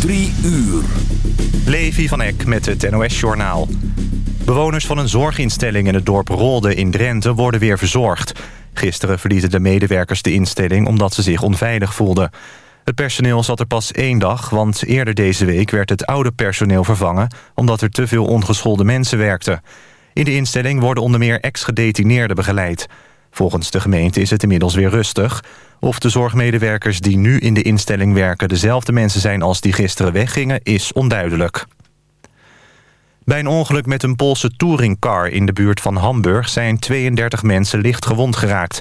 Drie uur. Levi van Eck met het NOS-journaal. Bewoners van een zorginstelling in het dorp Rolde in Drenthe worden weer verzorgd. Gisteren verlieten de medewerkers de instelling omdat ze zich onveilig voelden. Het personeel zat er pas één dag, want eerder deze week werd het oude personeel vervangen... omdat er te veel ongeschoolde mensen werkten. In de instelling worden onder meer ex-gedetineerden begeleid. Volgens de gemeente is het inmiddels weer rustig. Of de zorgmedewerkers die nu in de instelling werken... dezelfde mensen zijn als die gisteren weggingen, is onduidelijk. Bij een ongeluk met een Poolse touringcar in de buurt van Hamburg... zijn 32 mensen licht gewond geraakt.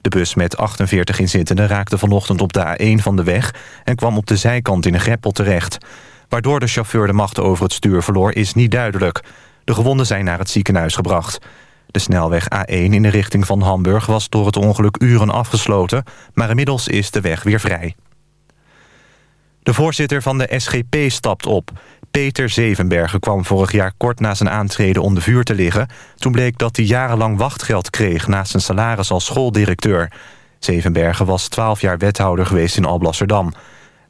De bus met 48 inzittenden raakte vanochtend op de A1 van de weg... en kwam op de zijkant in een greppel terecht. Waardoor de chauffeur de macht over het stuur verloor is niet duidelijk. De gewonden zijn naar het ziekenhuis gebracht. De snelweg A1 in de richting van Hamburg was door het ongeluk uren afgesloten... maar inmiddels is de weg weer vrij. De voorzitter van de SGP stapt op. Peter Zevenbergen kwam vorig jaar kort na zijn aantreden onder vuur te liggen. Toen bleek dat hij jarenlang wachtgeld kreeg naast zijn salaris als schooldirecteur. Zevenbergen was 12 jaar wethouder geweest in Alblasserdam.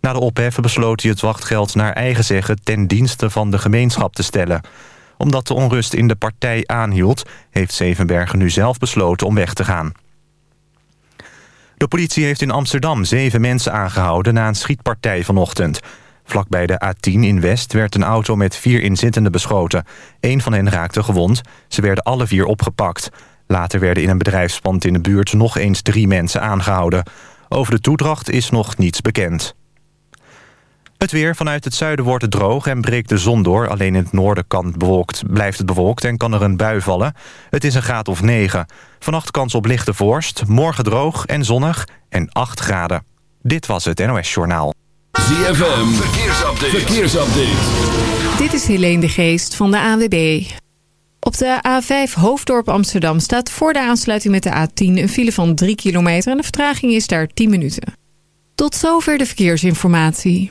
Na de opheffen besloot hij het wachtgeld naar eigen zeggen... ten dienste van de gemeenschap te stellen omdat de onrust in de partij aanhield... heeft Zevenbergen nu zelf besloten om weg te gaan. De politie heeft in Amsterdam zeven mensen aangehouden... na een schietpartij vanochtend. Vlakbij de A10 in West werd een auto met vier inzittenden beschoten. Eén van hen raakte gewond. Ze werden alle vier opgepakt. Later werden in een bedrijfspand in de buurt nog eens drie mensen aangehouden. Over de toedracht is nog niets bekend. Het weer. Vanuit het zuiden wordt het droog en breekt de zon door. Alleen in het noorden kan bewolkt, blijft het bewolkt en kan er een bui vallen. Het is een graad of 9. Vannacht kans op lichte vorst. Morgen droog en zonnig en 8 graden. Dit was het NOS Journaal. ZFM. Verkeersupdate. Verkeersupdate. Dit is Helene de Geest van de AWB. Op de A5 Hoofddorp Amsterdam staat voor de aansluiting met de A10... een file van 3 kilometer en de vertraging is daar 10 minuten. Tot zover de verkeersinformatie.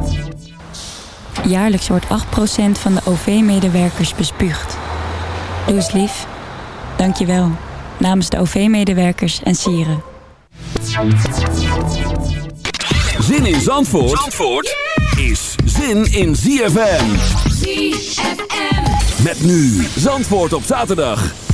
Jaarlijks wordt 8% van de OV-medewerkers bespuugd. Doe eens lief. Dank je wel. Namens de OV-medewerkers en sieren. Zin in Zandvoort, Zandvoort is zin in ZFM. ZFM. Met nu Zandvoort op zaterdag.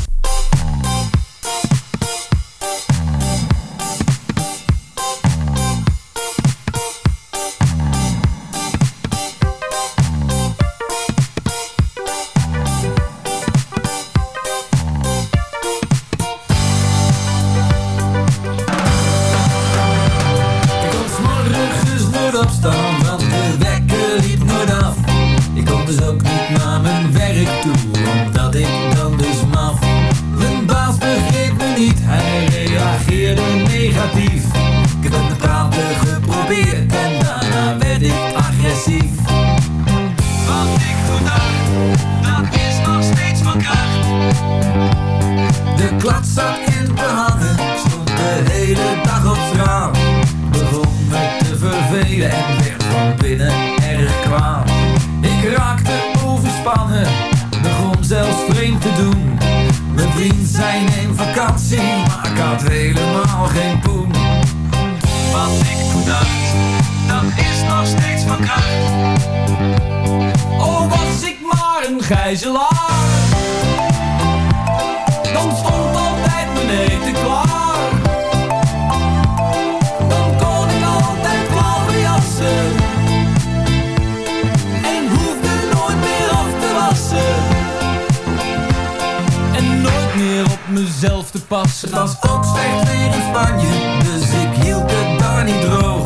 Te passen. Het was ook slecht weer in Spanje, dus ik hield het daar niet droog.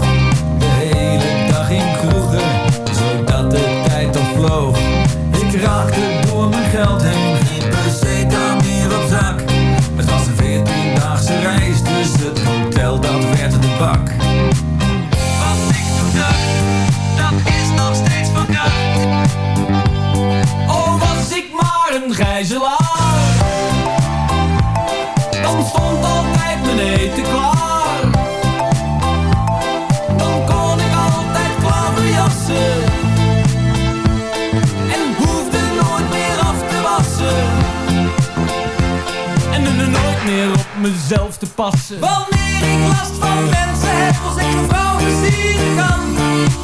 Wanneer ik last van mensen heb, als ik een vrouw versieren kan.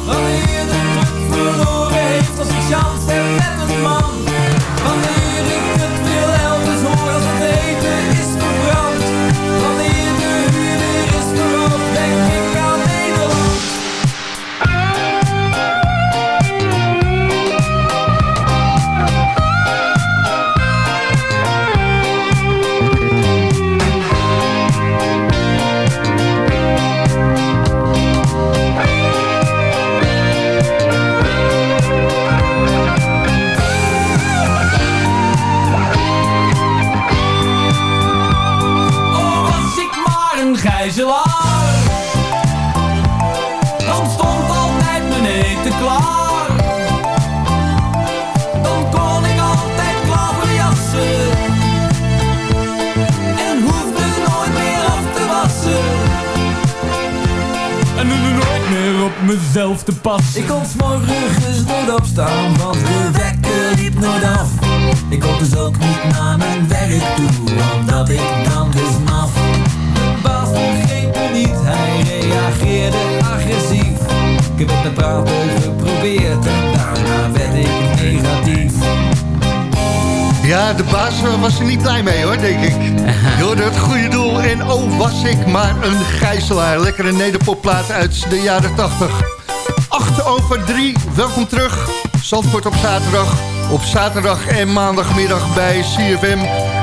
Wanneer de druk verloren mezelf te passen. Ik kon s'morgens nooit opstaan, want de wekker liep nooit af. Ik kon dus ook niet naar mijn werk toe, omdat ik dan dus maf. Mijn baas begreep me niet, hij reageerde agressief. Ik heb het met praten geprobeerd en daarna werd ik negatief. Ja, de baas was er niet blij mee hoor, denk ik. Je hoorde het goede doel en oh was ik maar een gijzelaar. Lekkere nederpopplaat uit de jaren 80. 8 over 3, welkom terug. Zandvoort op zaterdag. Op zaterdag en maandagmiddag bij CFM.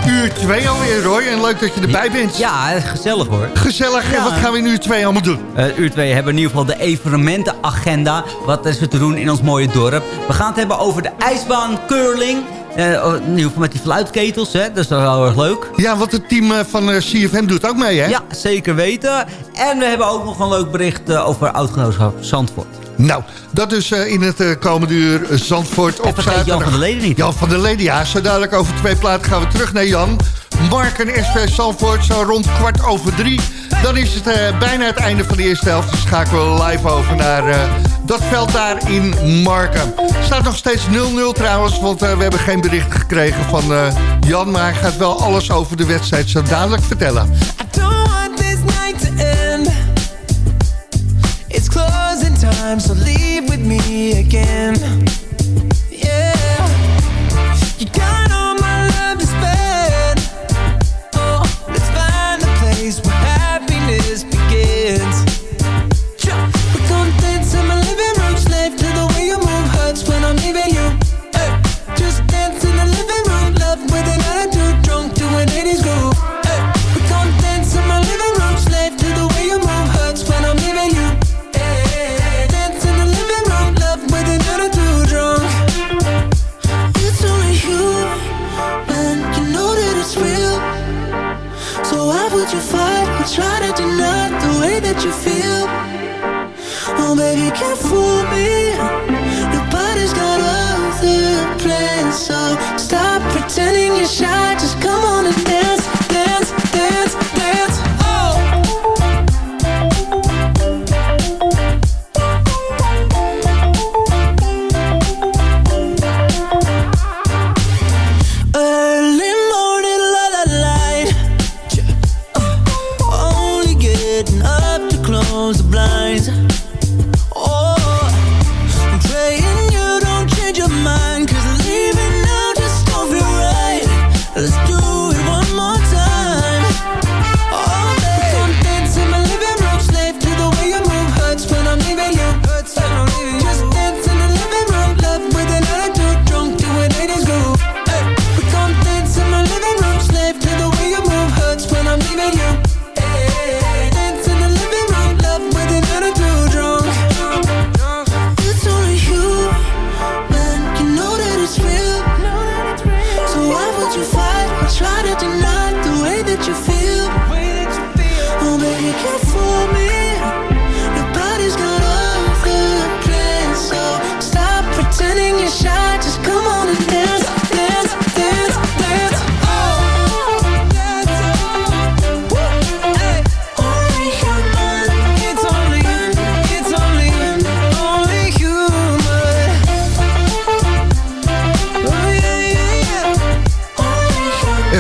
Uur 2 alweer Roy en leuk dat je erbij bent. Ja, gezellig hoor. Gezellig, en wat gaan we in uur 2 allemaal doen? Uh, uur 2 hebben we in ieder geval de evenementenagenda. Wat is er te doen in ons mooie dorp? We gaan het hebben over de ijsbaan curling. Uh, in ieder geval met die fluitketels, hè? dat is wel heel erg leuk. Ja, want het team eh, van uh, CFM doet ook mee, hè? Ja, zeker weten. En we hebben ook nog een leuk bericht uh, over oudgenootschap Zandvoort. Nou, dat dus uh, in het uh, komende uur Zandvoort op zaterdag. Jan van der Leden niet. Jan van der Leden, ja. Zo dadelijk over twee platen gaan we terug naar Jan. Mark en SV Zandvoort, zo rond kwart over drie. Dan is het uh, bijna het einde van de eerste helft. Dus schakelen we live over naar dat veld daar in Marken. Staat nog steeds 0-0 trouwens, want we hebben geen bericht gekregen van Jan. Maar hij gaat wel alles over de wedstrijd zo dadelijk vertellen. Time, so leave with me again.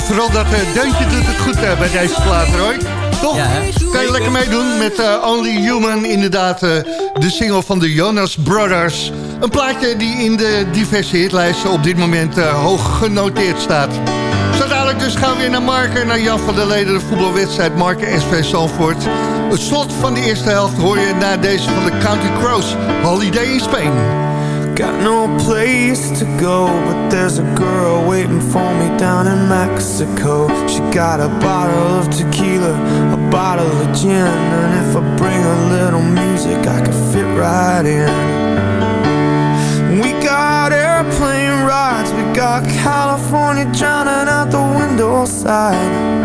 Vooral dat uh, deuntje doet het goed uh, bij deze plaat, Roy. Toch? Ja, kan je lekker meedoen met uh, Only Human. Inderdaad, de single van de Jonas Brothers. Een plaatje die in de diverse hitlijsten op dit moment hoog genoteerd staat. Zo dadelijk dus gaan we weer naar Marken, naar Jan van der Leden, de voetbalwedstrijd Marken SV Zandvoort. Het slot van de eerste helft hoor je na deze van de County Crows, Holiday in Spain. Got no place to go, but there's a girl waiting for me down in Mexico. She got a bottle of tequila, a bottle of gin, and if I bring a little music, I can fit right in. We got airplane rides, we got California drowning out the window side.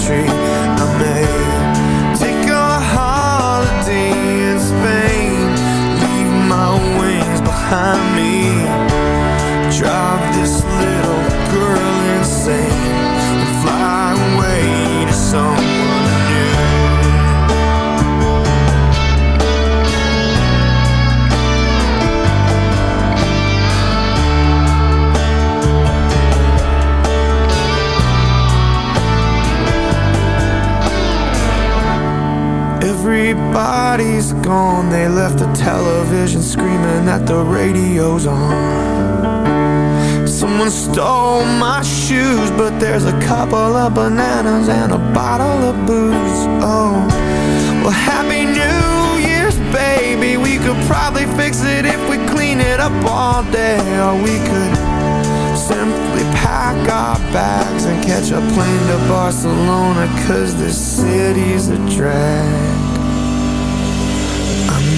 television screaming that the radio's on. Someone stole my shoes, but there's a couple of bananas and a bottle of booze. Oh, well, Happy New Year's, baby. We could probably fix it if we clean it up all day, or we could simply pack our bags and catch a plane to Barcelona, cause this city's a drag.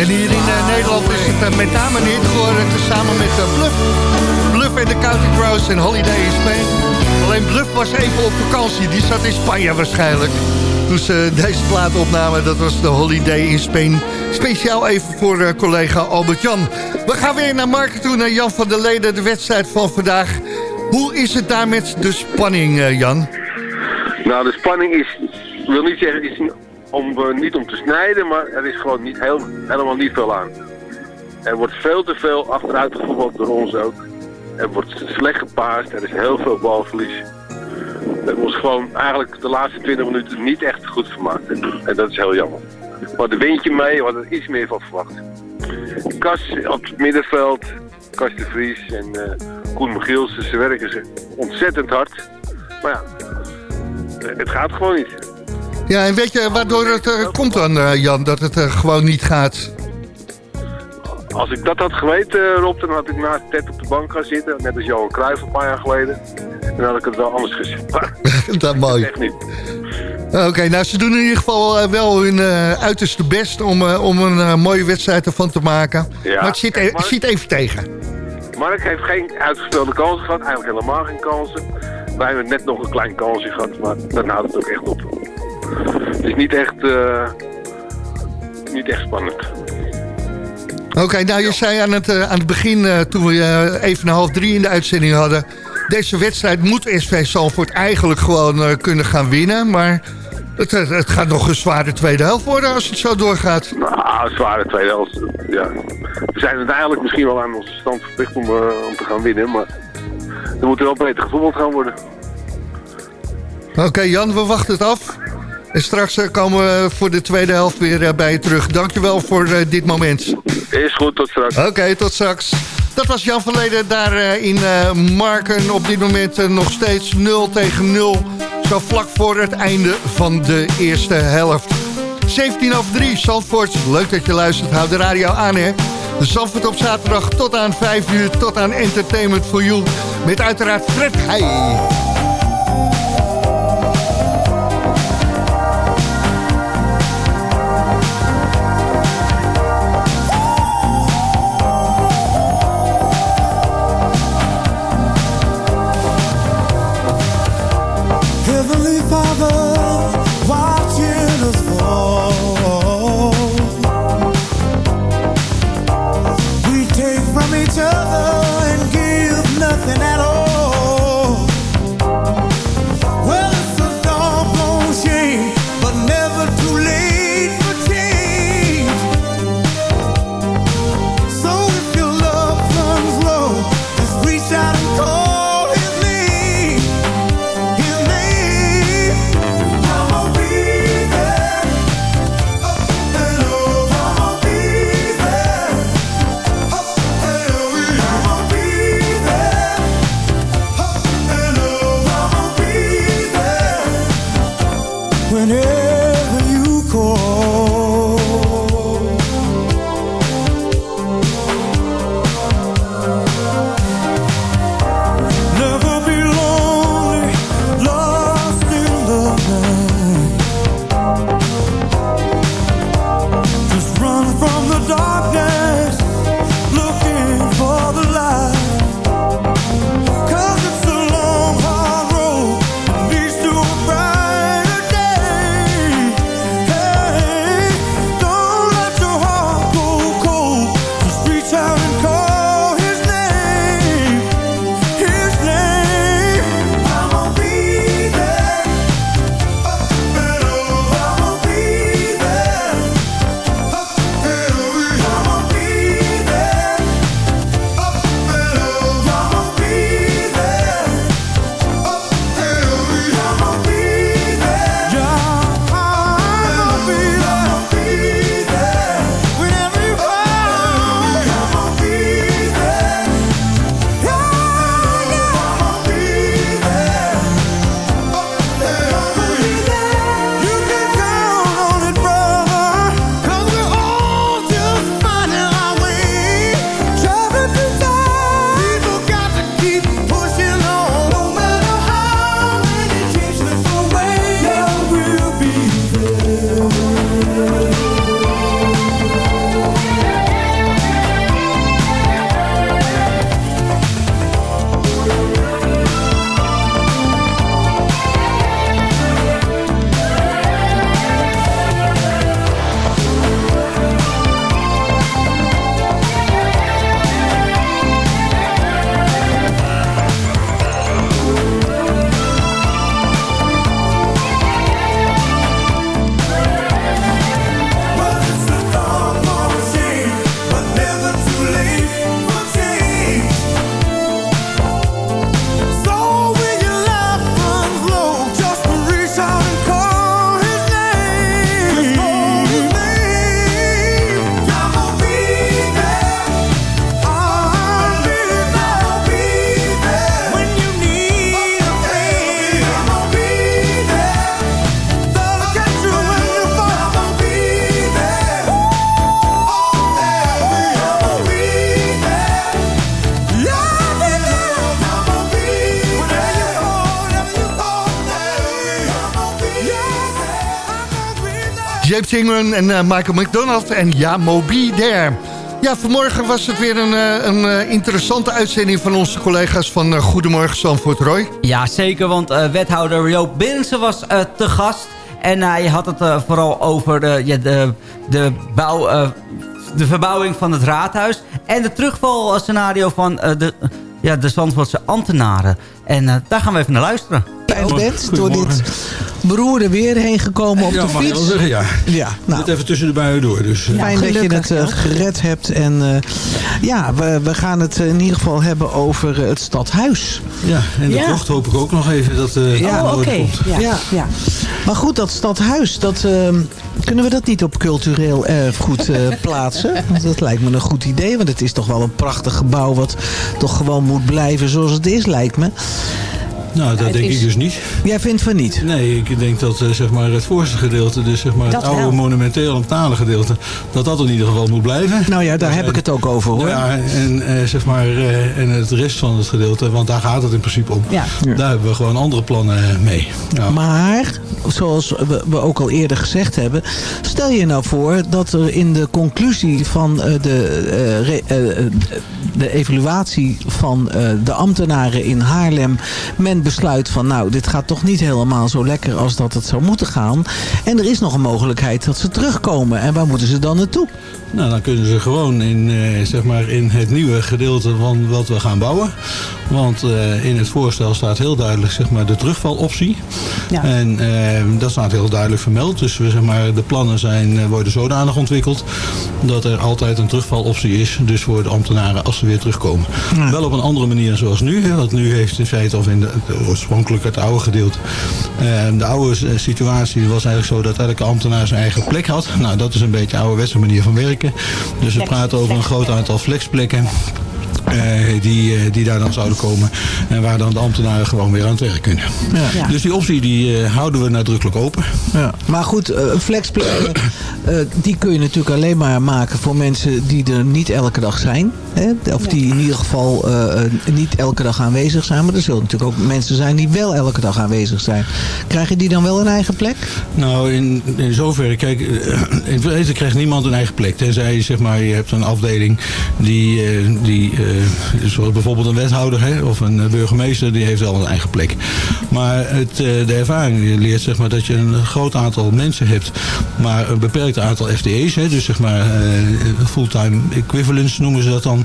En hier in eh, Nederland is het uh, met name hit geworden tezamen met uh, Bluff. Bluff en de County Crows en Holiday in Spain. Alleen Bluff was even op vakantie, die zat in Spanje waarschijnlijk. Toen ze deze plaat opnamen, dat was de Holiday in Spain. Speciaal even voor eh, collega Albert-Jan. We gaan weer naar Marken toe, naar Jan van der Leden, de wedstrijd van vandaag. Hoe is het daar met de spanning, eh, Jan? Nou, de spanning is, ik wil niet zeggen, is om, eh, niet om te snijden, maar er is gewoon niet heel, helemaal niet veel aan. Er wordt veel te veel achteruit gevoetbald door ons ook. Er wordt slecht gepaast, er is heel veel balverlies. We ons gewoon eigenlijk de laatste 20 minuten niet echt goed vermaakt. En, dat is heel jammer. Hadden een windje mee, we hadden er iets meer van verwacht. Kas op het middenveld, Kas de Vries en eh Koen Michielsen, ze werken ze ontzettend hard. Maar ja, het gaat gewoon niet. Ja, en weet je waardoor het eh, komt dan, eh, Jan, dat het eh, gewoon niet gaat? Als ik dat had geweten, Rob, dan had ik naast Ted op de bank gaan zitten. Net als Johan Cruijff een paar jaar geleden. En dan had ik het wel anders gezien. Dat mooi. echt niet. Oké, nou ze doen in ieder geval wel hun uiterste best om, om een mooie wedstrijd ervan te maken. Ja, maar het zit, e- Mark- zit even tegen. Mark heeft geen uitgespeelde kansen gehad. Eigenlijk helemaal geen kansen. wij hebben net nog een klein kansje gehad, maar dan houdt het ook echt op. Het is niet echt, eh, niet echt spannend. Oké, nou je zei aan het, eh, aan het begin, eh, toen we even een half drie in de uitzending hadden... deze wedstrijd moet SV Zalvoort eigenlijk gewoon kunnen gaan winnen. Maar het, het, gaat nog een zware tweede helft worden als het zo doorgaat. Nou, zware tweede helft. Ja. We zijn uiteindelijk misschien wel aan onze stand verplicht om, om te gaan winnen, maar er moet wel beter gevoetbald gaan worden. Oké Jan, we wachten het af. En straks eh, komen we voor de tweede helft weer eh, bij je terug. Dankjewel voor eh, dit moment. Is goed, tot straks. Oké, tot straks. Dat was Jan van Leden daar in Marken. Op dit moment nog steeds 0 tegen 0. Zo vlak voor het einde van de eerste helft. 17 over 3, Zandvoort. Leuk dat je luistert. Houd de radio aan, hè. Zandvoort op zaterdag tot aan 5 uur. Tot aan Entertainment for You. Met uiteraard Fred Heij. Ingram en eh, Michael McDonald en Ja, Moby There. Ja, vanmorgen was het weer een, eh, een eh, interessante uitzending van onze collega's van Goedemorgen Zandvoort, Roy. Ja, zeker, want eh, wethouder Joop Binnensen was eh, te gast. En hij had het vooral over de, ja, de, de, bouw, eh, de verbouwing van het raadhuis. En de terugvalscenario van eh, de, ja, de Zandvoortse ambtenaren. En eh, daar gaan we even naar luisteren. Je bent door dit beroerde weer heen gekomen op ja, de mag je fiets. wel zeggen, ja. Ja, nou. Net even tussen de buien door. Dus, eh. Fijn dat je het eh, gered hebt. En eh, ja, we, we gaan het in ieder geval hebben over het stadhuis. Ja, en de Ja. krocht hoop ik ook nog even dat eh Ja, de orde komt. Ja. Maar goed, dat stadhuis, dat, eh, kunnen we dat niet op cultureel erfgoed eh, plaatsen? Want dat lijkt me een goed idee, want het is toch wel een prachtig gebouw... wat toch gewoon moet blijven zoals het is, lijkt me. Nou, dat denk is- ik dus niet. Jij vindt van niet? Nee, ik denk dat eh, zeg maar het voorste gedeelte, dus zeg maar het oude wel. monumenteel ontale gedeelte, dat dat in ieder geval moet blijven. Nou ja, daar heb ik het ook over hoor. Ja, en, eh, zeg maar, eh, en het rest van het gedeelte, want daar gaat het in principe om. Ja. Daar hebben we gewoon andere plannen mee. Ja. Maar, zoals we, we ook al eerder gezegd hebben... stel je nou voor dat er in de conclusie van eh, de, re- de evaluatie van eh, de ambtenaren in Haarlem... men besluit van nou, dit gaat toch niet helemaal zo lekker als dat het zou moeten gaan. En er is nog een mogelijkheid dat ze terugkomen. En waar moeten ze dan naartoe? Nou, dan kunnen ze gewoon in, eh, zeg maar in het nieuwe gedeelte van wat we gaan bouwen. Want eh, in het voorstel staat heel duidelijk zeg maar, de terugvaloptie. En eh, dat staat heel duidelijk vermeld. Dus we, zeg maar, de plannen zijn, eh, worden zodanig ontwikkeld dat er altijd een terugvaloptie is. Dus voor de ambtenaren als ze weer terugkomen. Wel op een andere manier zoals nu. Hè, want nu heeft in feite, of in de, oorspronkelijk het oude gedeelte. de oude situatie was eigenlijk zo dat elke ambtenaar zijn eigen plek had. Nou, dat is een beetje een ouderwetse manier van werken. Dus we praten over een groot aantal flexplekken. Eh, die, eh, die daar dan zouden komen. En waar dan de ambtenaren gewoon weer aan het werk kunnen. Ja. Dus die optie die, eh, houden we nadrukkelijk open. Ja. Maar goed, eh, een flexplek, eh, eh, die kun je natuurlijk alleen maar maken voor mensen die er niet elke dag zijn. Hè? Of die in ieder geval niet elke dag aanwezig zijn. Maar er zullen natuurlijk ook mensen zijn die wel elke dag aanwezig zijn. Krijgen die dan wel een eigen plek? Nou, in, in zoverre, kijk, in feite krijgt niemand een eigen plek. Tenzij zeg maar, je hebt een afdeling die, eh, die eh, zoals bijvoorbeeld een wethouder hè, of een eh, burgemeester, die heeft wel een eigen plek. Maar het, eh, de ervaring leert zeg maar, dat je een groot aantal mensen hebt, maar een beperkt aantal FTE's. Hè, dus zeg maar eh, fulltime equivalents noemen ze dat dan.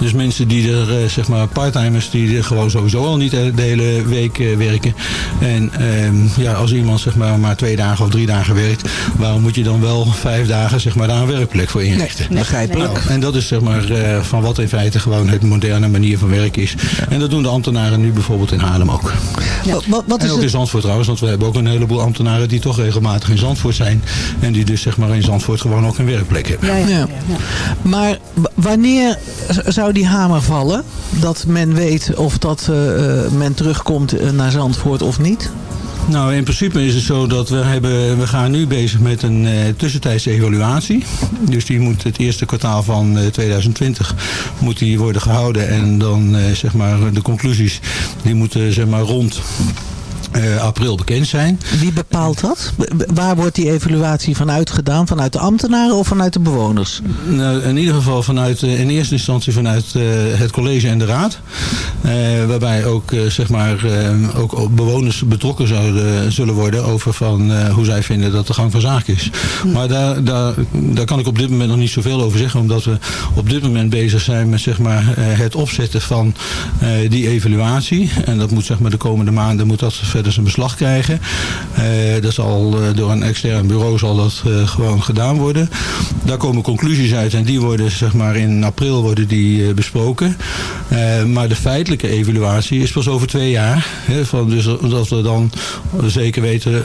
Dus mensen die er, eh, zeg maar, parttimers die er gewoon sowieso al niet de hele week eh, werken. En ehm, ja, als iemand zeg maar maar twee dagen of drie dagen werkt, waarom moet je dan wel vijf dagen zeg maar daar een werkelijk voor inrichten? Nee, begrijpelijk. Nou, en dat is zeg maar eh, van wat in feite gewoon het moderne manier van werken is. En dat doen de ambtenaren nu bijvoorbeeld in Haarlem ook. Wat, wat, wat en is ook in het? Zandvoort trouwens, want we hebben ook een heleboel ambtenaren die toch regelmatig in Zandvoort zijn. En die dus zeg maar in Zandvoort gewoon ook een werkplek hebben. Ja. Maar wanneer zou die hamer vallen? Dat men weet of dat eh, eh, men terugkomt eh, naar Zandvoort of niet? Nou, in principe is het zo dat we, hebben, we gaan nu bezig met een eh, tussentijdse evaluatie. Dus die moet het eerste kwartaal van eh, 2020 moet die worden gehouden. En dan eh, zeg maar de conclusies die moeten zeg maar rond eh, april bekend zijn. Wie bepaalt dat? B- Waar wordt die evaluatie vanuit gedaan? Vanuit de ambtenaren of vanuit de bewoners? Nou, in ieder geval vanuit, eh, in eerste instantie vanuit eh, het college en de raad. Waarbij ook, zeg maar, ook bewoners betrokken zouden, zullen worden over van, hoe zij vinden dat de gang van zaken is. Maar daar, daar, daar kan ik op dit moment nog niet zoveel over zeggen. Omdat we op dit moment bezig zijn met zeg maar, het opzetten van die evaluatie. En dat moet zeg maar, de komende maanden moet dat verder zijn beslag krijgen. Eh, dat zal eh, door een extern bureau zal dat eh, gewoon gedaan worden. Daar komen conclusies uit en die worden zeg maar in april worden die besproken. Maar de feitelijke evaluatie is pas over twee jaar. Hè, van, dus dat we dan zeker weten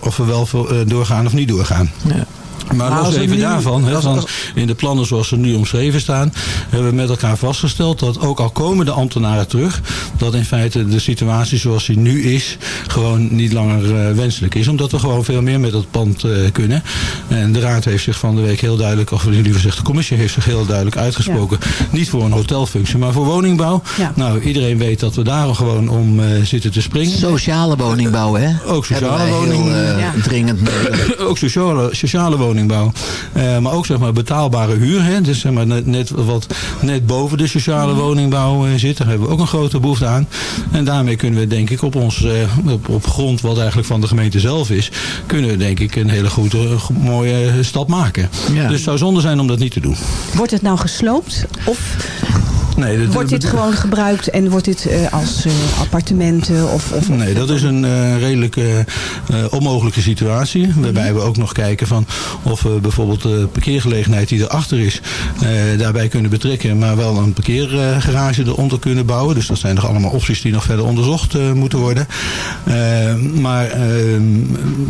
of we wel doorgaan of niet doorgaan. Ja. Maar los even nu- daarvan, van als- in de plannen zoals ze nu omschreven staan, hebben we met elkaar vastgesteld dat ook al komen de ambtenaren terug, dat in feite de situatie zoals die nu is, gewoon niet langer eh, wenselijk is. Omdat we gewoon veel meer met dat pand eh, kunnen. En de raad heeft zich van de week heel duidelijk, of liever gezegd de commissie heeft zich heel duidelijk uitgesproken. Niet voor een hotelfunctie, maar voor woningbouw. Nou, iedereen weet dat we daar gewoon om eh, zitten te springen. Sociale woningbouw, hè? Ook sociale eh, dringend nodig. ook sociale, sociale woningbouw. Woningbouw. Eh, maar ook zeg maar betaalbare huur. Hè? Dus zeg maar net, net wat net boven de sociale woningbouw eh, zit. Daar hebben we ook een grote behoefte aan. En daarmee kunnen we denk ik op, ons, eh, op, op grond wat eigenlijk van de gemeente zelf is. Kunnen we denk ik een hele goede, mooie stap maken. Ja. Dus het zou zonde zijn om dat niet te doen. Wordt het nou gesloopt? Of Nee, dat- wordt dit gewoon gebruikt en wordt dit eh, als eh, appartementen? Of, of, Nee, dat is een eh, redelijk onmogelijke situatie. Waarbij we ook nog kijken van of we bijvoorbeeld de parkeergelegenheid die erachter is, daarbij kunnen betrekken. Maar wel een parkeergarage eronder kunnen bouwen. Dus dat zijn nog allemaal opties die nog verder onderzocht moeten worden. Maar ehm,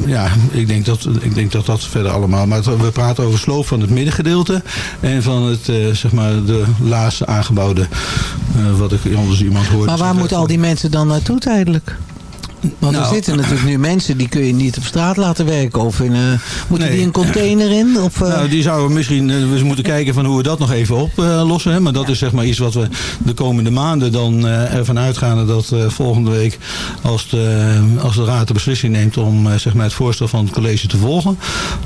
ja, ik denk, dat, ik denk dat dat verder allemaal... Maar we praten over sloop van het middengedeelte. En van het, zeg maar, de laatste aangebouwde, eh, wat ik anders iemand hoorde Maar waar moeten al die mensen dan naartoe tijdelijk? Want er Nou, zitten natuurlijk nu mensen die kun je niet op straat laten werken. Of in, een moeten Nee. die een container in? Of, eh, Nou, die zouden we misschien, eh, we moeten kijken van hoe we dat nog even oplossen. hè. maar dat is zeg maar iets wat we de komende maanden dan ervan uitgaan dat volgende week als de, als de raad de beslissing neemt om zeg maar het voorstel van het college te volgen.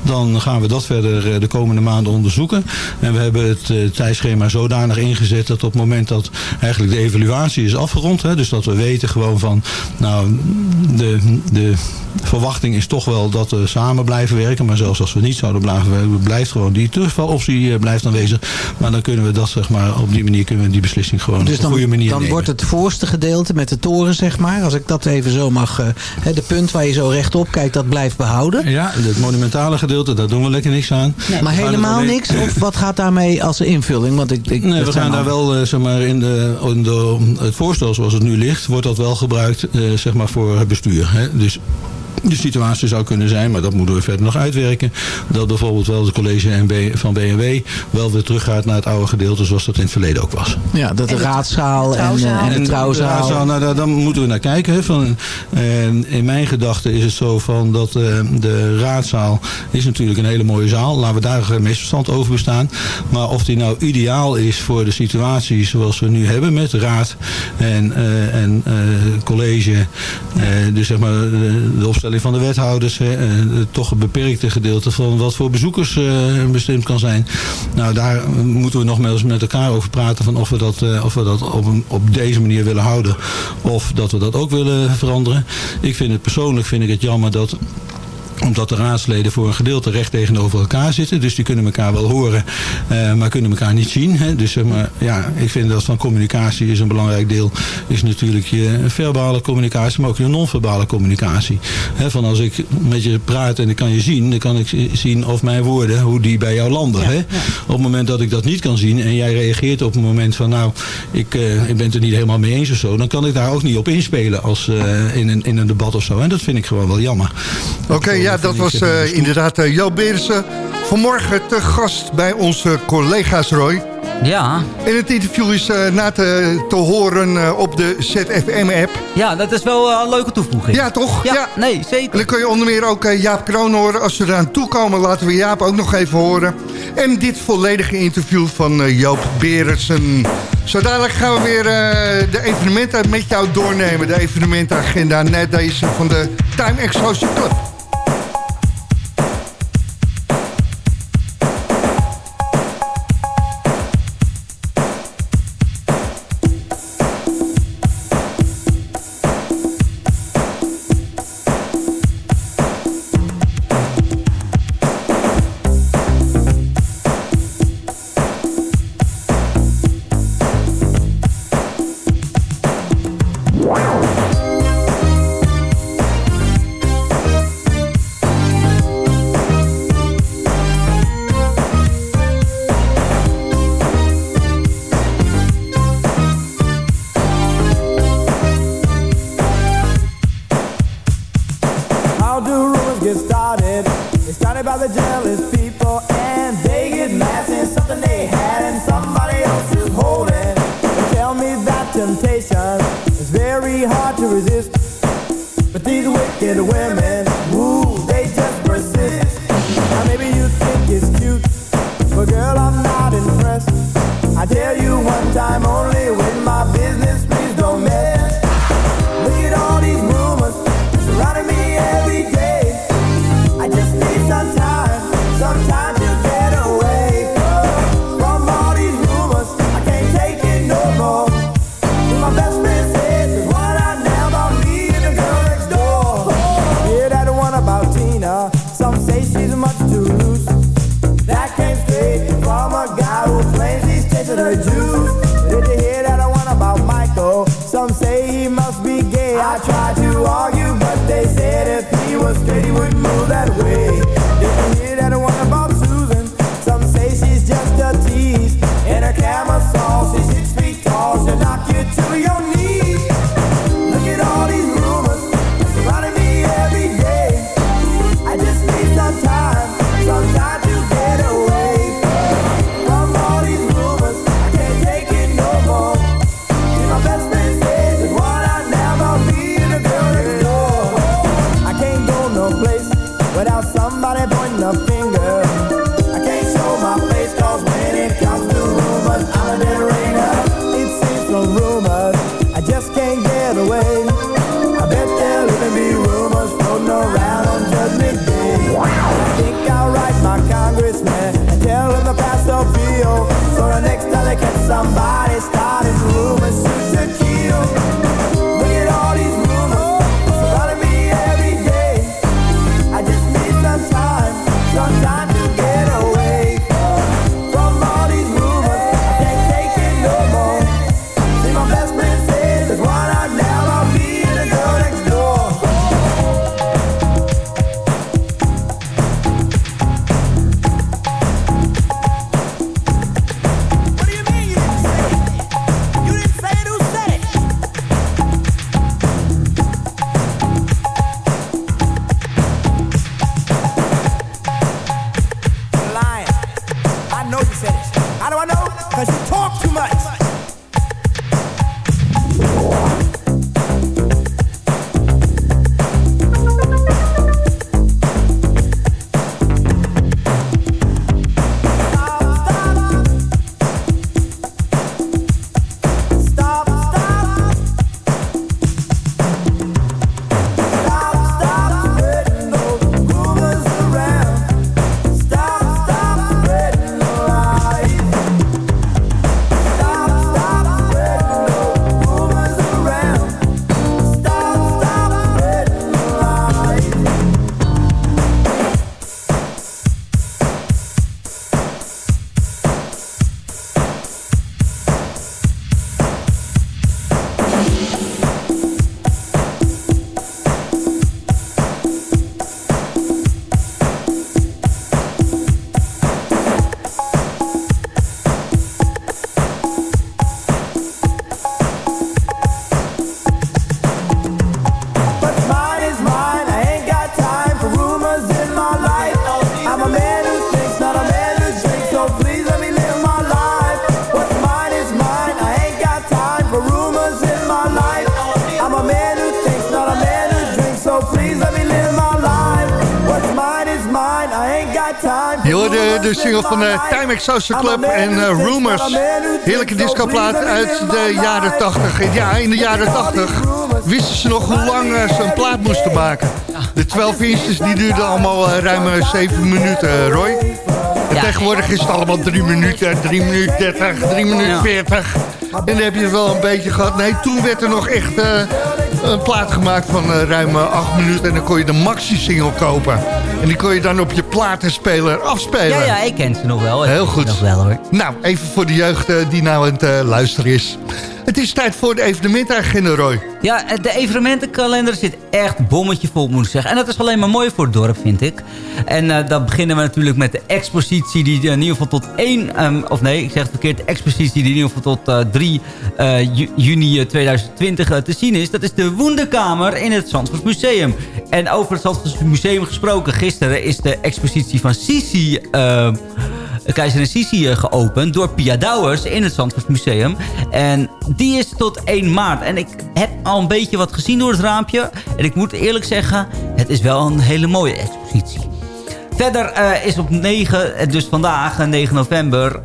Dan gaan we dat verder de komende maanden onderzoeken. En we hebben het tijdschema zodanig ingezet dat op het moment dat eigenlijk de evaluatie is afgerond. Hè, dus dat we weten gewoon van, nou, de, de verwachting is toch wel dat we samen blijven werken. Maar zelfs als we niet zouden blijven werken, blijft gewoon die terugvaloptie eh, blijft aanwezig. Maar dan kunnen we dat, zeg maar, op die manier kunnen we die beslissing gewoon dus op een goede manier dan nemen. wordt het voorste gedeelte met de toren, zeg maar. Als ik dat even zo mag... eh, hè, de punt waar je zo rechtop kijkt, dat blijft behouden. Ja, het monumentale gedeelte, daar doen we lekker niks aan. maar gaan het helemaal alleen- niks? Of wat gaat daarmee als invulling? Want ik, ik, Nee, we gaan daar al- wel, eh, zeg maar, in, de, in de, het voorstel zoals het nu ligt, wordt dat wel gebruikt, eh, zeg maar, voor bestuur. Hè? Dus de situatie zou kunnen zijn, maar dat moeten we verder nog uitwerken. Dat bijvoorbeeld wel het college NB van BMW wel weer teruggaat naar het oude gedeelte zoals dat in het verleden ook was. Ja, dat de raadzaal en, eh, en de En trouwzaal. raadzaal, nou, daar, daar moeten we naar kijken. Hè, van, en in mijn gedachten is het zo van dat eh, de raadzaal is natuurlijk een hele mooie zaal. Laten we daar geen misverstand over bestaan. Maar of die nou ideaal is voor de situatie zoals we nu hebben met raad en, eh, en eh, college. eh, dus zeg maar de, de van de wethouders. Eh, toch een beperkte gedeelte van wat voor bezoekers eh, bestemd kan zijn. Nou, daar moeten we nog met elkaar over praten van of we dat, eh, of we dat op, een, op deze manier willen houden. Of dat we dat ook willen veranderen. Ik vind het persoonlijk vind ik het jammer dat omdat de raadsleden voor een gedeelte recht tegenover elkaar zitten. Dus die kunnen elkaar wel horen, eh, maar kunnen elkaar niet zien. Hè. Dus zeg maar, ja, ik vind dat van communicatie is een belangrijk deel. Is natuurlijk je verbale communicatie, maar ook je non-verbale communicatie. Hè, van als ik met je praat en ik kan je zien, dan kan ik zien of mijn woorden, hoe die bij jou landen. hè. Op het moment dat ik dat niet kan zien en jij reageert op het moment van nou, ik, eh, ik ben het er niet helemaal mee eens of zo. Dan kan ik daar ook niet op inspelen als eh, in, een, in een debat of zo. En dat vind ik gewoon wel jammer. Oké, ja, dat was eh, inderdaad uh, Joop Berensen. Vanmorgen te gast bij onze collega's, Roy. Ja. En het interview is uh, na te, te horen op de ZFM-app. Ja, dat is wel een leuke toevoeging. Ja, toch? Ja, ja, nee, zeker. En dan kun je onder meer ook Jaap Kroon horen. Als we eraan toekomen, laten we Jaap ook nog even horen. En dit volledige interview van Joop Berensen. Zo dadelijk gaan we weer uh, de evenementen met jou doornemen. De evenementenagenda, net deze van de Time Exposure Club. Social Club en eh, Rumors. Heerlijke discoplaat uit de jaren 80. En ja, in de jaren 80 wisten ze nog hoe lang eh, ze een plaat moesten maken. De 12 inches die duurden allemaal eh, ruim eh, 7 minuten, Roy. En tegenwoordig is het allemaal 3 minuten, 3 minuten 30, 3 minuten 40. En dan heb je het wel een beetje gehad. Nee, toen werd er nog echt een plaat gemaakt van ruim eh, 8 minuten. En dan kon je de maxi-single kopen. En die kon je dan op je platenspeler afspelen. Ja, ja, ik ken ze nog wel. Heel goed. Nog wel, hoor. Nou, even voor de jeugd eh, die nou aan het eh, luisteren is. Het is tijd voor de evenementagenda, Roy. Ja, de evenementenkalender zit echt bommetje vol, moet ik zeggen. En dat is alleen maar mooi voor het dorp, vind ik. En eh, dan beginnen we natuurlijk met de expositie die in ieder geval tot 1... ehm, of nee, ik zeg het verkeerd. De expositie die in ieder geval tot eh, 3 eh, ju- juni eh, 2020 eh, te zien is. Dat is de Woenderkamer in het Zandvoort Museum. En over het Zandvoort Museum gesproken. Gisteren is de expositie van Sisi... eh, Keizer Sisi eh, geopend door Pia Douwers in het Zandvoort Museum. En die is tot 1 maart. En ik heb al een beetje wat gezien door het raampje. En ik moet eerlijk zeggen, het is wel een hele mooie expositie. Verder eh, is op 9, eh, dus vandaag, eh, 9 november...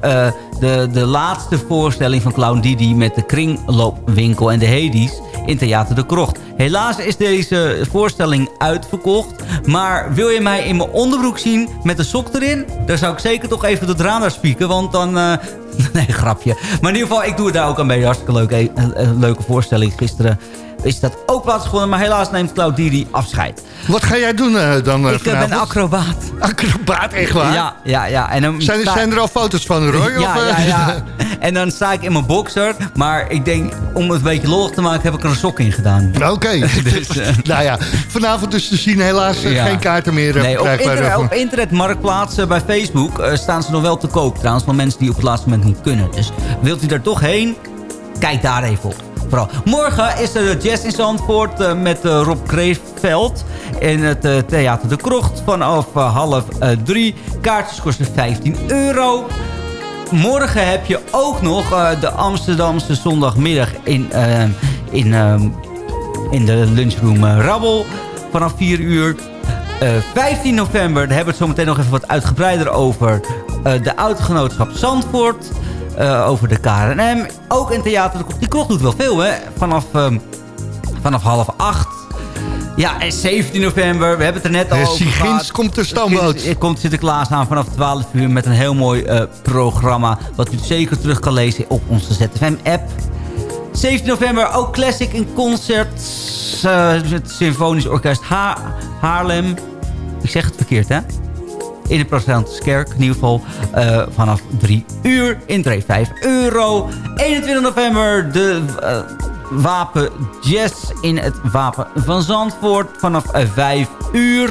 de, de laatste voorstelling van Clown Didi met de kringloopwinkel en de Hades in Theater de Krocht. Helaas is deze voorstelling uitverkocht. Maar wil je mij in mijn onderbroek zien met een sok erin... dan zou ik zeker toch even het raam daar spieken, want dan... eh, nee, grapje. Maar in ieder geval, ik doe het daar ook aan mee. Hartstikke leuk, eh, een, een leuke voorstelling. Gisteren is dat ook plaatsgevonden, maar helaas neemt Cloud Didi afscheid. Wat ga jij doen eh, dan eh, Ik eh, ben acrobaat. Acrobaat, echt waar? Ja, ja, ja. En dan Zijn, sta- zijn er al foto's van, Roy? Ja, of, ja, ja. En dan sta ik in mijn boxer. Maar ik denk, om het een beetje lollig te maken, heb ik er een sok in gedaan. Oké. Dus, eh, nou ja, vanavond dus te zien helaas Ja. geen kaarten meer Nee, op, internet, op internetmarktplaats eh, bij Facebook staan ze nog wel te koop. Trouwens, van mensen die op het laatste moment niet kunnen. Dus wilt u daar toch heen? Kijk daar even op. Morgen is er Jazz in Zandvoort eh, met eh, Rob Kreefveld in het eh, Theater de Krocht vanaf half drie. Kaartjes kosten 15 euro. Morgen heb je ook nog de Amsterdamse zondagmiddag in, in, in de lunchroom Rabbel vanaf 4 uur. Eh, 15 november, daar hebben we het zo meteen nog even wat uitgebreider over. eh, de Autogenootschap Zandvoort. Eh, over de KNM. Ook in Theater de. Die krocht doet wel veel, hè? Vanaf, ehm, vanaf half acht. Ja, en 17 november, we hebben het er net al Eh, over Sigins komt de stoomboot. Sigins- komt Sinterklaas aan vanaf 12 uur met een heel mooi eh, programma. Wat u zeker terug kan lezen op onze ZFM-app. 17 november ook Classic in Concert. eh, het Symfonisch Orkest Ha- Haarlem. Ik zeg het verkeerd, hè? In de Protestantische in ieder geval. eh, vanaf 3 uur. Intree 5 euro. 21 november de eh, Wapen Jazz in het Wapen van Zandvoort. Vanaf eh, 5 uur.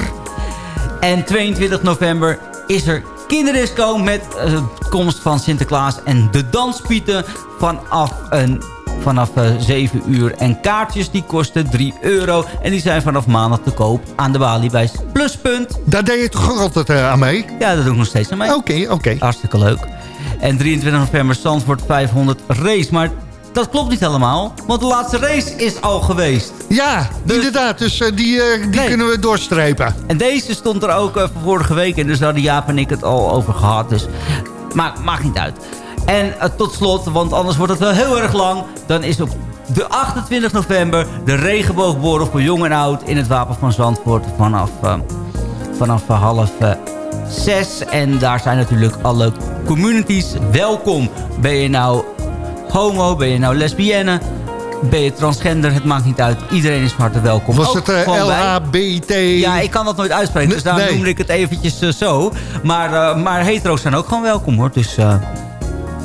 En 22 november is er kinderdisco met eh, komst van Sinterklaas en de danspieten vanaf, een, vanaf eh, 7 uur. En kaartjes die kosten 3 euro. En die zijn vanaf maandag te koop aan de balie bij Pluspunt. Daar deed je toch ook altijd eh, aan mee? Ja, dat doe ik nog steeds aan mee. Oké, oké. Hartstikke leuk. En 23 november Zandvoort 500 race. Maar dat klopt niet helemaal, want de laatste race is al geweest. Ja, inderdaad. Dus eh, die, eh, die kunnen we doorstrepen. En deze stond er ook eh, van vorige week in. Dus daar hadden Jaap en ik het al over gehad. Dus maar, maakt niet uit. En eh, tot slot, want anders wordt het wel heel erg lang. Dan is op de 28 november de regenboogborrel voor jong en oud... in het Wapen van Zandvoort vanaf, eh, vanaf half eh, zes. En daar zijn natuurlijk alle communities welkom. Ben je nou homo, ben je nou lesbienne... Ben je transgender, het maakt niet uit. Iedereen is van harte welkom. Was het wij. LHBT? Ja, ik kan dat nooit uitspreken, dus daarom Nee. noemde ik het eventjes zo. Maar, maar hetero's zijn ook gewoon welkom hoor. Dus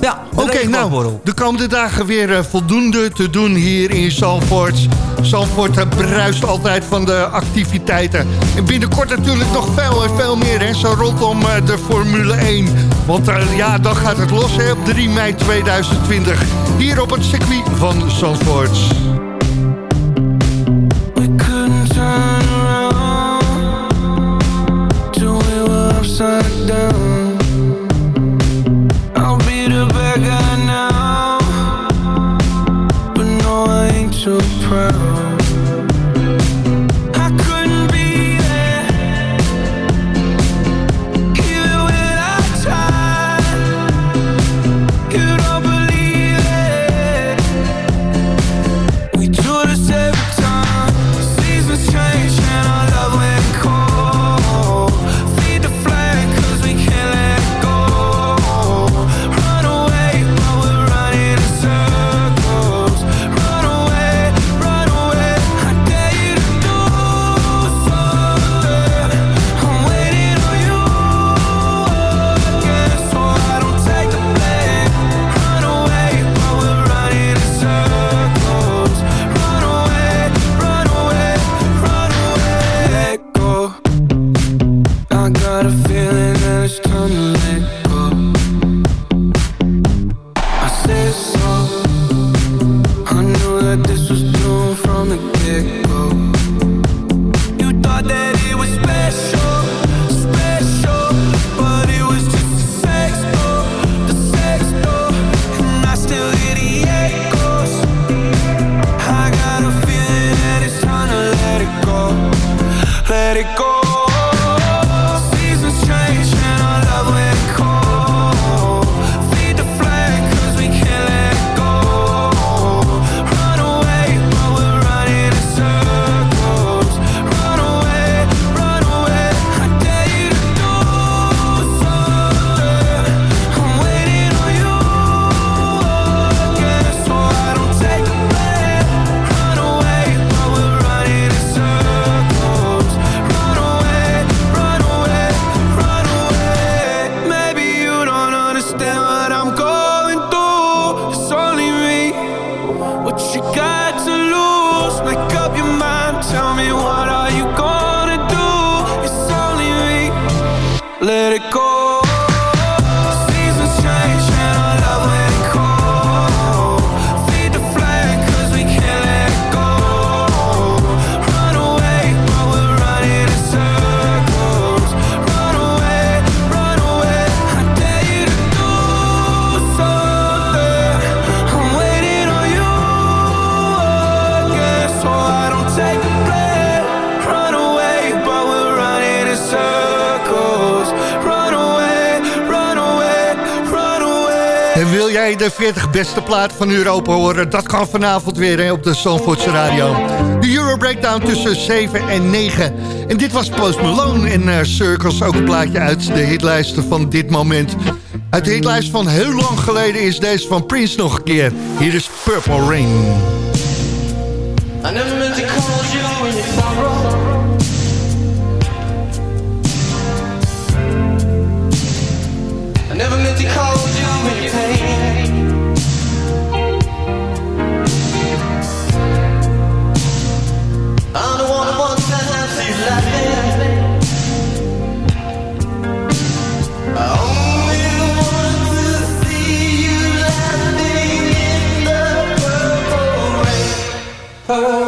ja, Oké, nou, de komende dagen weer eh, voldoende te doen hier in Zandvoort. Zandvoort eh, bruist altijd van de activiteiten. En binnenkort natuurlijk nog veel en veel meer, hè, zo rondom eh, de Formule 1. Want eh, ja, dan gaat het los hè, op 3 mei 2020. Hier op het circuit van Zandvoort. couldn't turn around till we de 40 beste platen van Europa horen. Dat kan vanavond weer hè, op de Zandvoortse Radio. De Euro Breakdown tussen 7 en 9. En dit was Post Malone en uh, Circles. Ook een plaatje uit de hitlijsten van dit moment. Uit de hitlijst van heel lang geleden is deze van Prince nog een keer. Hier is Purple Rain. I never meant to you. Rain.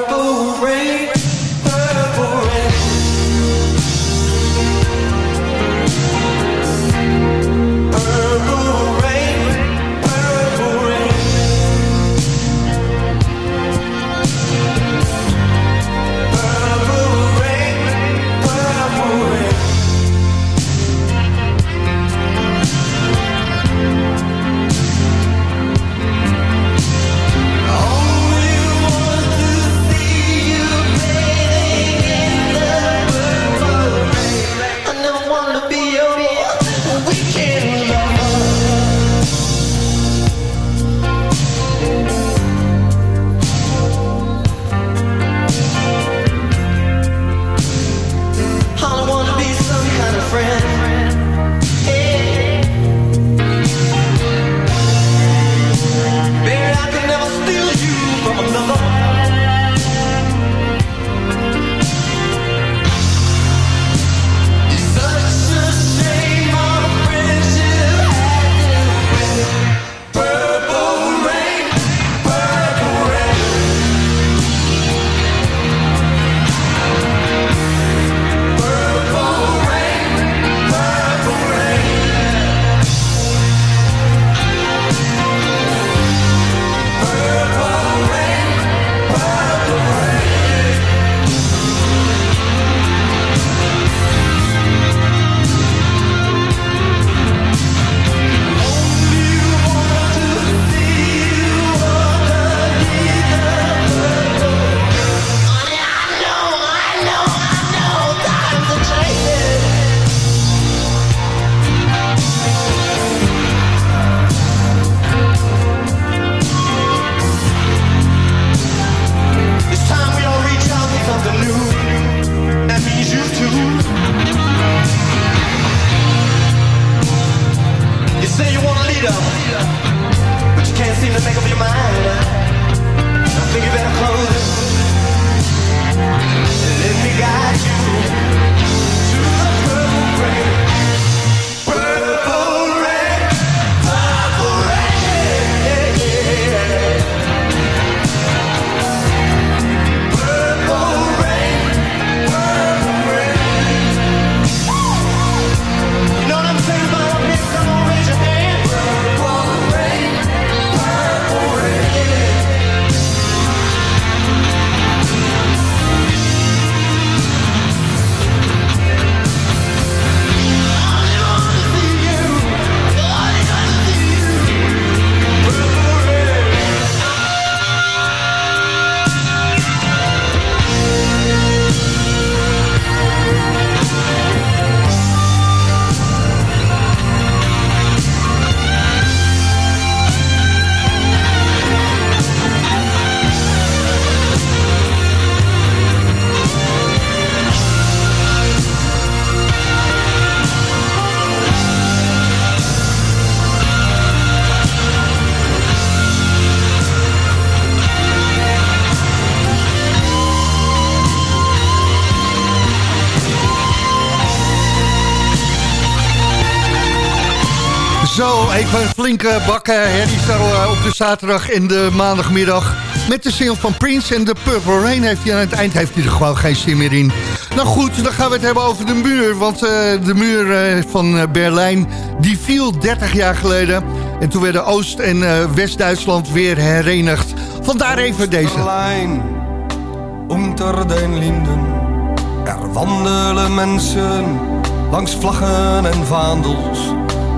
Even een flinke bakken herrie zo eh, op de zaterdag en de maandagmiddag. Met de single van Prince en de Purple Rain heeft hij aan het eind heeft hij er gewoon geen zin meer in. Nou goed, dan gaan we het hebben over de muur. Want eh, de muur eh, van eh, Berlijn, die viel 30 jaar geleden. En toen werden Oost- en eh, West-Duitsland weer herenigd. Vandaar even deze. Berlijn, unter den Linden. Er wandelen mensen langs vlaggen en vaandels.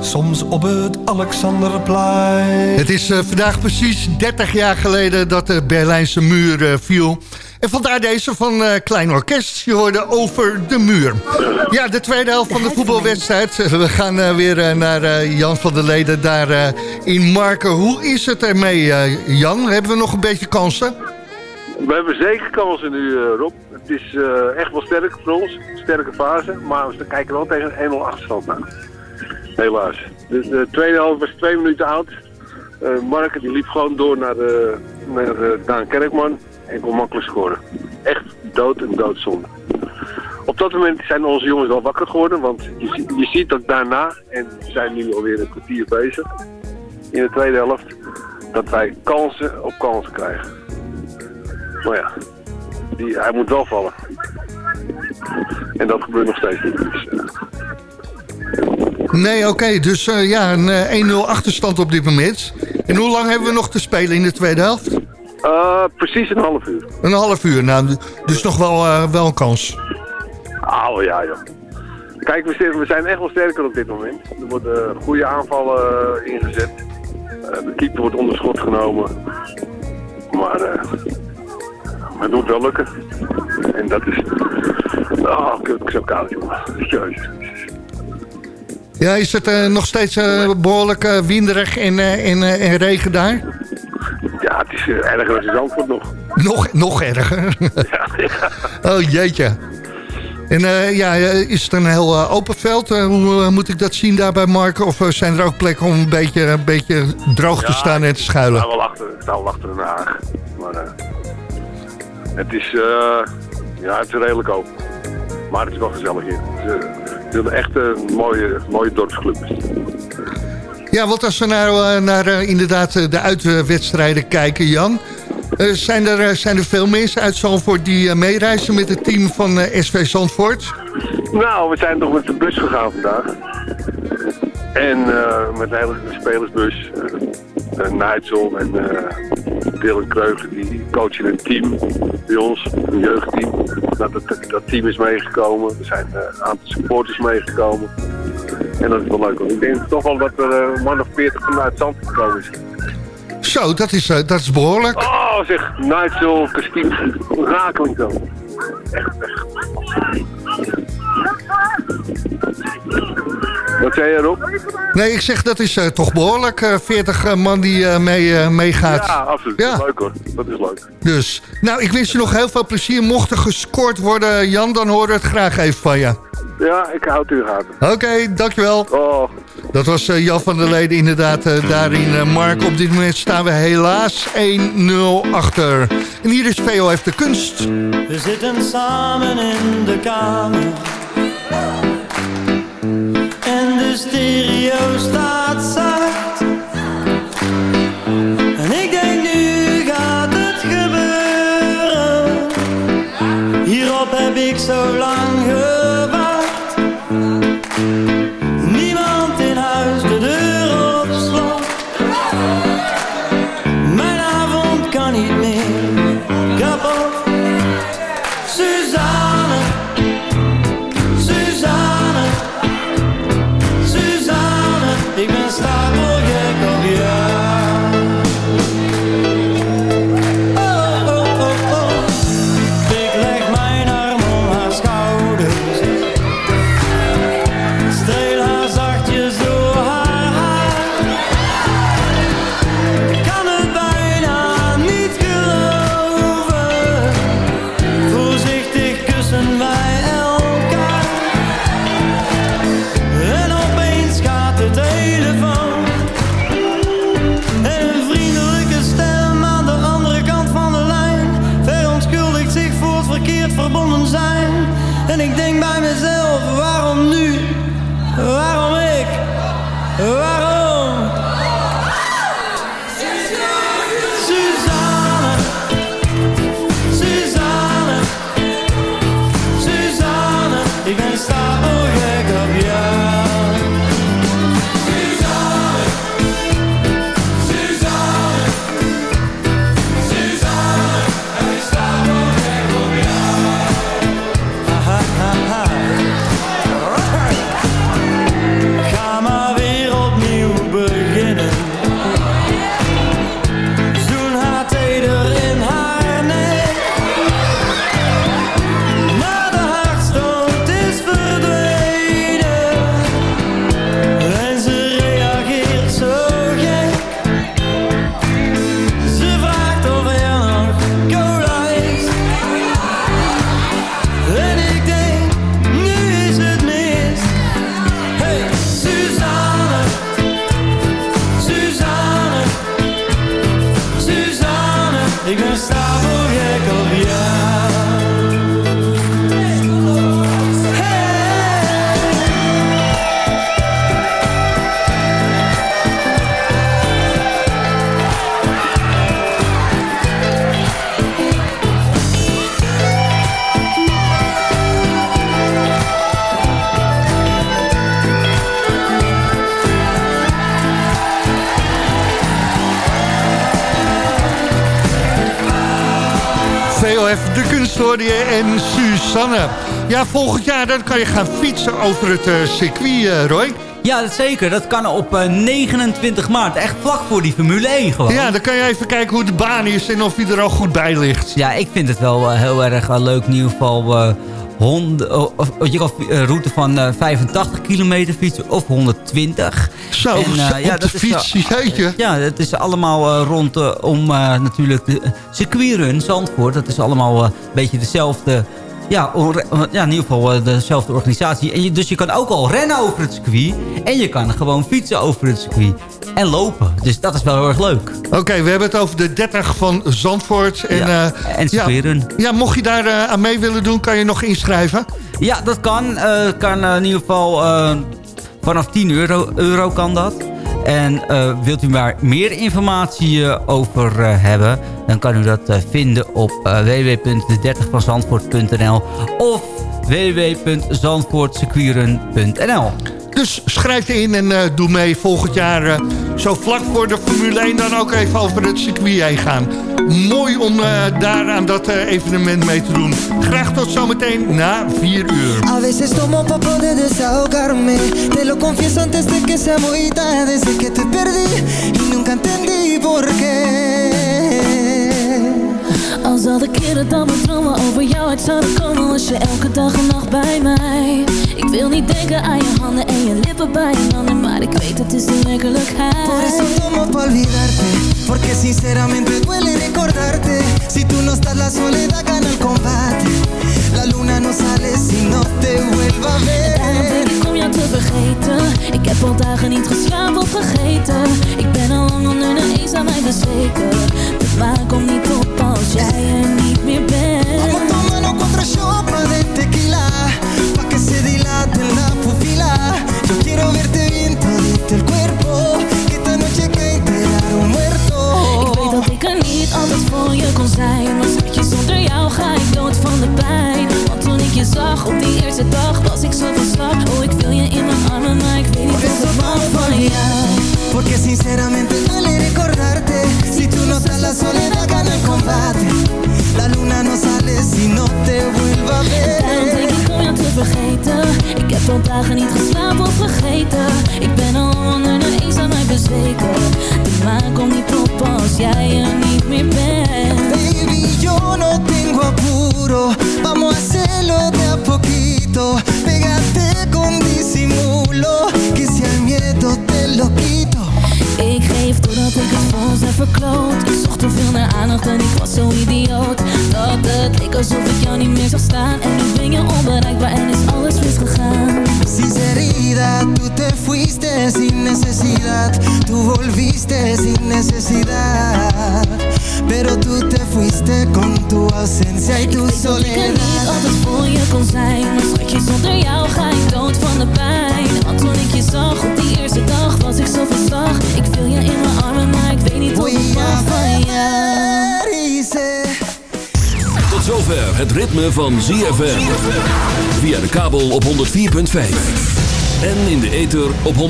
soms op het Alexanderplein. Het is eh, vandaag precies 30 jaar geleden dat de Berlijnse muur eh, viel. En vandaar deze van eh, Klein Orkest. Je hoorde over de muur. Ja, de tweede helft van de voetbalwedstrijd. We gaan eh, weer naar eh, Jan van der Leden daar eh, in Marken. Hoe is het ermee, Jan? Hebben we nog een beetje kansen? We hebben zeker kansen nu, eh, Rob. Het is eh, echt wel sterk voor ons. Sterke fase. Maar we kijken wel tegen een 1-0 achterstand aan. Helaas. De, de tweede helft was twee minuten oud. Eh Marken die liep gewoon door naar, de, naar eh, Daan Kerkman. En kon makkelijk scoren. Echt dood en doodzonde. Op dat moment zijn onze jongens wel wakker geworden. Want je, je ziet dat daarna, en we zijn nu alweer een kwartier bezig. In de tweede helft. Dat wij kansen op kansen krijgen. Maar ja, die, hij moet wel vallen. En dat gebeurt nog steeds niet. Dus, Nee, oké. dus eh, ja, een eh, 1-0 achterstand op dit moment. En hoe lang hebben we nog te spelen in de tweede helft? eh, precies een half uur. Een half uur. Nou, dus nog wel, eh, wel een kans. Oh ja, joh. Kijk, we, zijn echt wel sterker op dit moment. Er worden goede aanvallen ingezet. Eh, de keeper wordt onder schot genomen. Maar eh, het moet wel lukken. En dat is... Oh, ik heb zo koud, jongen. Jezus. Ja, is het eh, nog steeds eh, behoorlijk eh, winderig en, en, en regen daar? Ja, het is erger dan in Zandvoort nog. Nog, nog erger. Oh jeetje. En ja, is het een heel open veld? Hoe moet ik dat zien daar bij Marken? Of zijn er ook plekken om een beetje, een beetje droog te Ja, staan en te schuilen? Ik sta wel achter, ik sta wel achter Den Haag. Maar het is, ja, het is redelijk open. Maar het is wel gezellig hier. Het is een echt een mooie, mooie dorpsclub. Ja, want als we nou eh, naar eh, inderdaad eh, de uitwedstrijden kijken, Jan... zijn, er, zijn er veel mensen uit Zandvoort die meereizen met het team van SV Zandvoort? Nou, we zijn toch met de bus gegaan vandaag. En met een hele spelersbus. Uh, Nigel en uh, Dylan Kreuger, die coachen een team bij ons, een jeugdteam. Dat, dat, dat team is meegekomen. Er zijn eh, een aantal supporters meegekomen. En dat is wel leuk. Want ik denk toch wel dat er eh, een man of 40 vanuit Zandvoort gekomen is. Zo, dat is, eh, dat is behoorlijk. Oh, zeg, Nigel, Christine, rakeling zo. Echt, echt. Wat zei je, Rob? Nee, ik zeg dat is eh, toch behoorlijk. eh, 40 eh, man die eh, mee, eh, meegaat. Ja, absoluut. Ja. Leuk hoor. Dat is leuk. Dus, nou, ik wens je nog heel veel plezier. Mocht er gescoord worden, Jan, dan horen we het graag even van je. Ja, ik houd in de gaten. Oké, dankjewel. Oh. Dat was eh, Jan van der Leden inderdaad eh, daarin. eh, Mark, op dit moment staan we helaas 1-0 achter. En hier is VOF de kunst. We zitten samen in de kamer. En de stereo staat zacht. VOF de kunst hoorde je en Suzanne. Ja, volgend jaar dan kan je gaan fietsen over het eh, circuit, eh, Roy. Ja, dat zeker. Dat kan op eh, 29 maart. Echt vlak voor die Formule 1 gewoon. Ja, dan kan je even kijken hoe de baan is en of hij er al goed bij ligt. Ja, ik vind het wel eh, heel erg eh, leuk. In ieder geval eh, hond, oh, of, je kan een route van eh, 85 kilometer fietsen of 120. Zo, En, eh, op de fiets, jeetje. Ja, het is allemaal eh, rond eh, om eh, natuurlijk de circuitrun Zandvoort. Dat is allemaal eh, een beetje dezelfde... Ja, ja, in ieder geval eh, dezelfde organisatie. En je, dus je kan ook al rennen over het circuit. En je kan gewoon fietsen over het circuit. En lopen. Dus dat is wel heel erg leuk. Oké, we hebben het over de 30 van Zandvoort. En, Ja, eh, en. Ja, ja, mocht je daar eh, aan mee willen doen, kan je nog inschrijven. Ja, dat kan. Eh, kan in ieder geval vanaf 10 euro, euro kan dat. En wilt u daar meer informatie over hebben... dan kan u dat vinden op uh, www.de30vanzandvoort.nl of www.zandvoortsecuren.nl Dus schrijf je in en uh, doe mee volgend jaar uh, zo vlak voor de Formule 1 dan ook even over het circuit heen gaan. Mooi om uh, daar aan dat evenement mee te doen. Graag tot zometeen na 4 uur. A veces tomo pa poder desahogarme Te lo confieso antes de que sea muy tarde Desde que te perdí y nunca entendí por qué Als al de keren dat mijn dromen over jou uit zouden komen Was je elke dag en nacht bij mij. Ik wil niet denken aan je handen en je lippen bij je handen Maar ik weet het is de werkelijkheid. Por eso tomo pa olvidarte Porque sinceramente duele recordarte. Si tú no estás la soledad gana el combate. La luna no sale si no te vuelva a ver. Daarom ik om jou te vergeten. Ik heb al dagen niet geslapen of vergeten. Ik ben al lang onder de eens aan mij bezweken. Komt niet te fuiste con tu ausencia y tu Ik weet dat ik er soledad niet altijd voor je kon zijn Maar schatje, zonder jou ga ik dood van de pijn Want toen ik je zag op die eerste dag was ik zo verslag Ik viel je in mijn armen, maar ik weet niet of ik mag van Tot zover het ritme van ZFM. Via de kabel op 104.5. En in de ether op 106.9.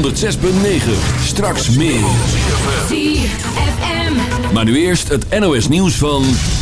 Straks meer. ZFM. Maar nu eerst het NOS nieuws van...